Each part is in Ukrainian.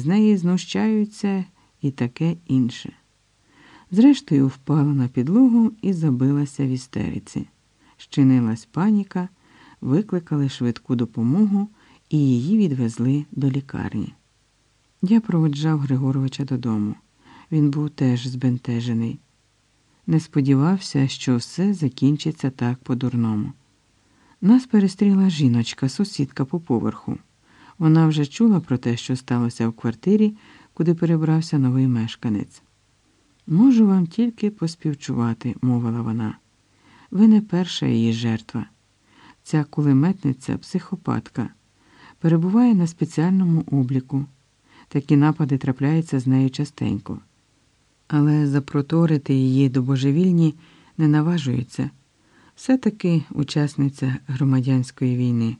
з неї знущаються і таке інше. Зрештою, впала на підлогу і забилася в істериці. Щинилась паніка, викликали швидку допомогу і її відвезли до лікарні. Я проводжав Григоровича додому. Він був теж збентежений. Не сподівався, що все закінчиться так по-дурному. Нас перестріла жіночка, сусідка по поверху. Вона вже чула про те, що сталося в квартирі, куди перебрався новий мешканець. Можу вам тільки поспівчувати, мовила вона. Ви не перша її жертва. Ця кулеметниця, психопатка, перебуває на спеціальному обліку. Такі напади трапляються з нею частенько. Але запроторити її до божевільні не наважуються. Все-таки учасниця громадянської війни.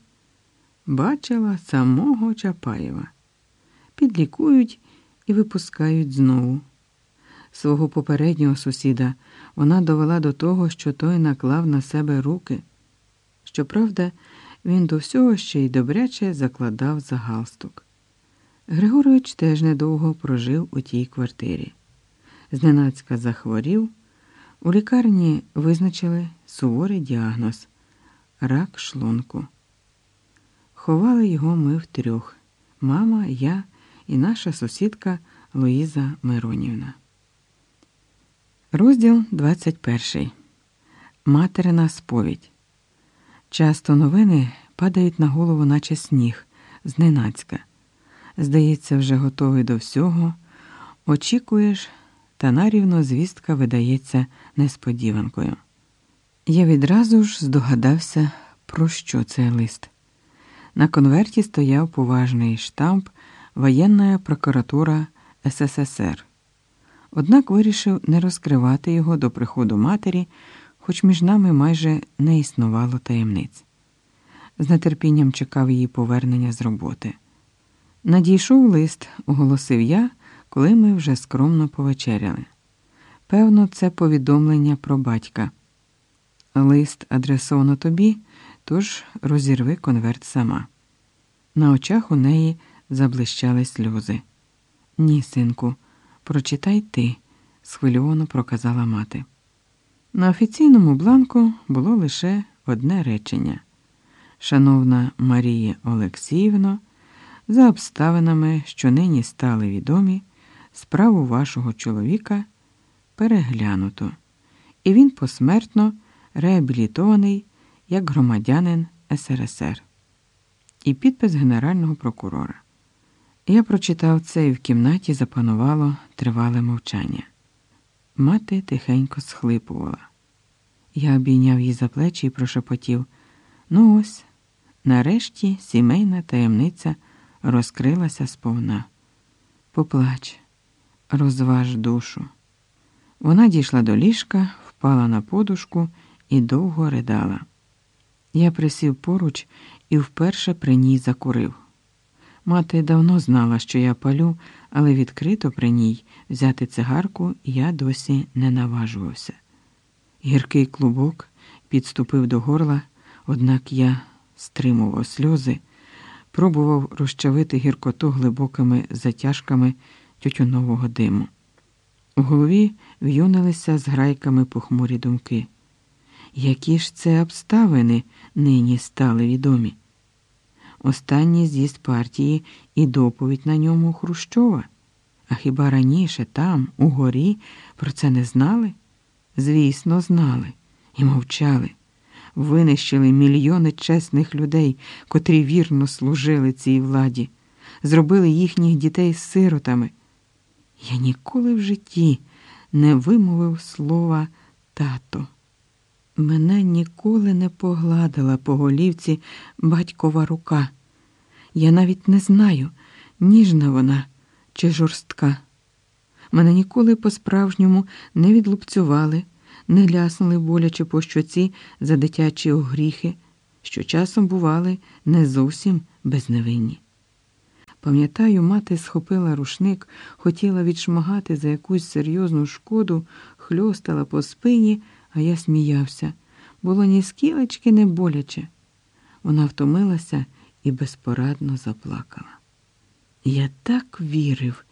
Бачила самого Чапаєва. Підлікують і випускають знову. Свого попереднього сусіда вона довела до того, що той наклав на себе руки. Щоправда, він до всього ще й добряче закладав за галстук. Григорович теж недовго прожив у тій квартирі. Зненацька захворів. У лікарні визначили суворий діагноз рак шлунку. Ховали його ми втрьох мама, я і наша сусідка Луїза Миронівна. Розділ 21. Материна сповідь. Часто новини падають на голову, наче сніг, зненацька. Здається, вже готовий до всього. Очікуєш, та нарівно звістка видається несподіванкою. Я відразу ж здогадався, про що цей лист. На конверті стояв поважний штамп Воєнна прокуратура СССР. Однак вирішив не розкривати його до приходу матері, хоч між нами майже не існувало таємниць. З нетерпінням чекав її повернення з роботи. Надійшов лист, оголосив я, коли ми вже скромно повечеряли. Певно, це повідомлення про батька. Лист адресовано тобі, тож розірви конверт сама. На очах у неї заблищали сльози. Ні, синку, прочитай ти, схвильовано проказала мати. На офіційному бланку було лише одне речення. Шановна Марія Олексіївна, за обставинами, що нині стали відомі, справу вашого чоловіка переглянуто, і він посмертно реабілітований як громадянин СРСР. І підпис Генерального прокурора. Я прочитав це і в кімнаті запанувало тривале мовчання. Мати тихенько схлипувала. Я обійняв її за плечі і прошепотів: ну ось, нарешті сімейна таємниця розкрилася сповна. Поплач, розваж душу. Вона дійшла до ліжка, впала на подушку і довго ридала. Я присів поруч і вперше при ній закурив. Мати давно знала, що я палю, але відкрито при ній взяти цигарку я досі не наважувався. Гіркий клубок підступив до горла, однак я стримував сльози, пробував розчавити гіркоту глибокими затяжками тютюнового диму. У голові в'юнилися з грайками похмурі думки. Які ж це обставини нині стали відомі? Останній з'їзд партії і доповідь на ньому Хрущова. А хіба раніше там, у горі, про це не знали? Звісно, знали і мовчали, винищили мільйони чесних людей, котрі вірно служили цій владі, зробили їхніх дітей сиротами. Я ніколи в житті не вимовив слова тато. Мене ніколи не погладила по голівці батькова рука. Я навіть не знаю, ніжна вона чи жорстка. Мене ніколи по-справжньому не відлупцювали, не ляснули боляче по щоці за дитячі огріхи, що часом бували не зовсім безневинні. Пам'ятаю, мати схопила рушник, хотіла відшмагати за якусь серйозну шкоду, хльостала по спині, а я сміявся. Було ні скілечки не боляче. Вона втомилася і безпорадно заплакала. Я так вірив,